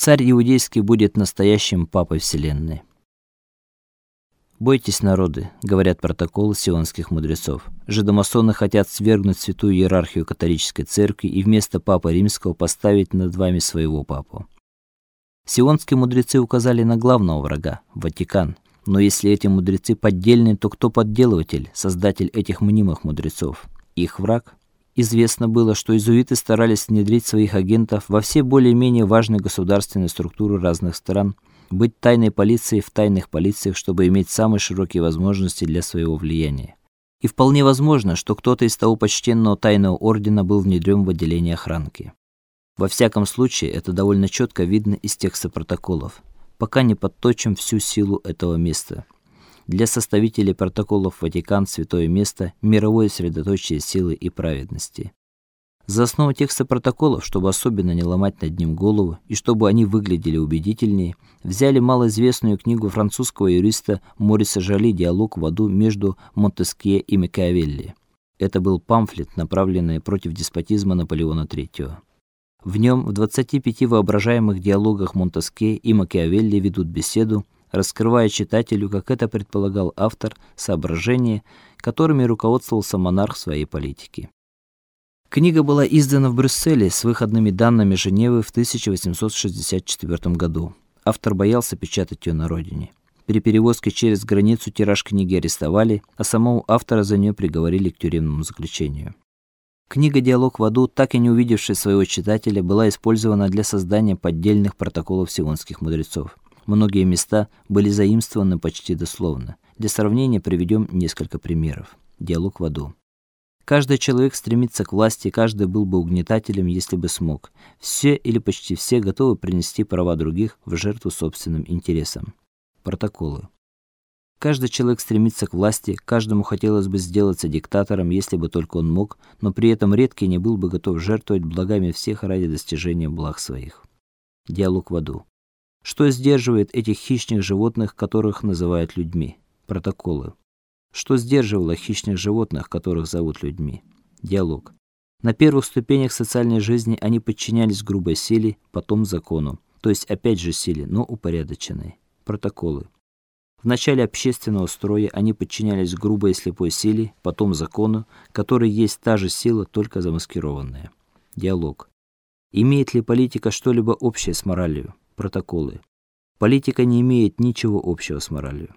Царь иудейский будет настоящим папой вселенной. Бойтесь, народы, говорят протоколы сионских мудрецов. Жидомасоны хотят свергнуть святую иерархию католической церкви и вместо папы римского поставить над вами своего папу. Сионские мудрецы указали на главного врага Ватикан. Но если эти мудрецы поддельные, то кто подделыватель, создатель этих мнимых мудрецов? Их враг Известно было, что иезуиты старались внедрить своих агентов во все более-менее важные государственные структуры разных стран, быть тайной полицией в тайных полициях, чтобы иметь самые широкие возможности для своего влияния. И вполне возможно, что кто-то из того почтенного тайного ордена был внедрен в отделение охранки. Во всяком случае, это довольно четко видно из текста протоколов, пока не подточим всю силу этого места. Для составителей протоколов Ватикан святое место мировое средоточие силы и праведности. За основу текста протоколов, чтобы особенно не ломать над ним голову и чтобы они выглядели убедительнее, взяли малоизвестную книгу французского юриста Мориса Жали Диалог в аду между Монтескье и Макиавелли. Это был памфлет, направленный против деспотизма Наполеона III. В нем в 25 воображаемых диалогах Монтескье и Макиавелли ведут беседу раскрывая читателю, как это предполагал автор, соображения, которыми руководствовался монарх в своей политике. Книга была издана в Брюсселе с выходными данными Женевы в 1864 году. Автор боялся печатать ее на родине. При перевозке через границу тираж книги арестовали, а самого автора за нее приговорили к тюремному заключению. Книга Диалог в аду, так и не увидевшая своего читателя, была использована для создания поддельных протоколов сионских мудрецов. Многие места были заимствованы почти дословно. Для сравнения приведем несколько примеров. Диалог в аду. Каждый человек стремится к власти, каждый был бы угнетателем, если бы смог. Все или почти все готовы принести права других в жертву собственным интересам. Протоколы. Каждый человек стремится к власти, каждому хотелось бы сделаться диктатором, если бы только он мог, но при этом редкий не был бы готов жертвовать благами всех ради достижения благ своих. Диалог в аду. Что сдерживает этих хищных животных, которых называют людьми? Протоколы. Что сдерживало хищных животных, которых зовут людьми? Диалог. На первых ступенях социальной жизни они подчинялись грубой силе, потом закону, то есть опять же силе, но упорядоченной. Протоколы. В начале общественного строя они подчинялись грубой и слепой силе, потом закону, который есть та же сила, только замаскированная. Диалог. Имеет ли политика что-либо общее с моралью? Протоколы. Политика не имеет ничего общего с моралью.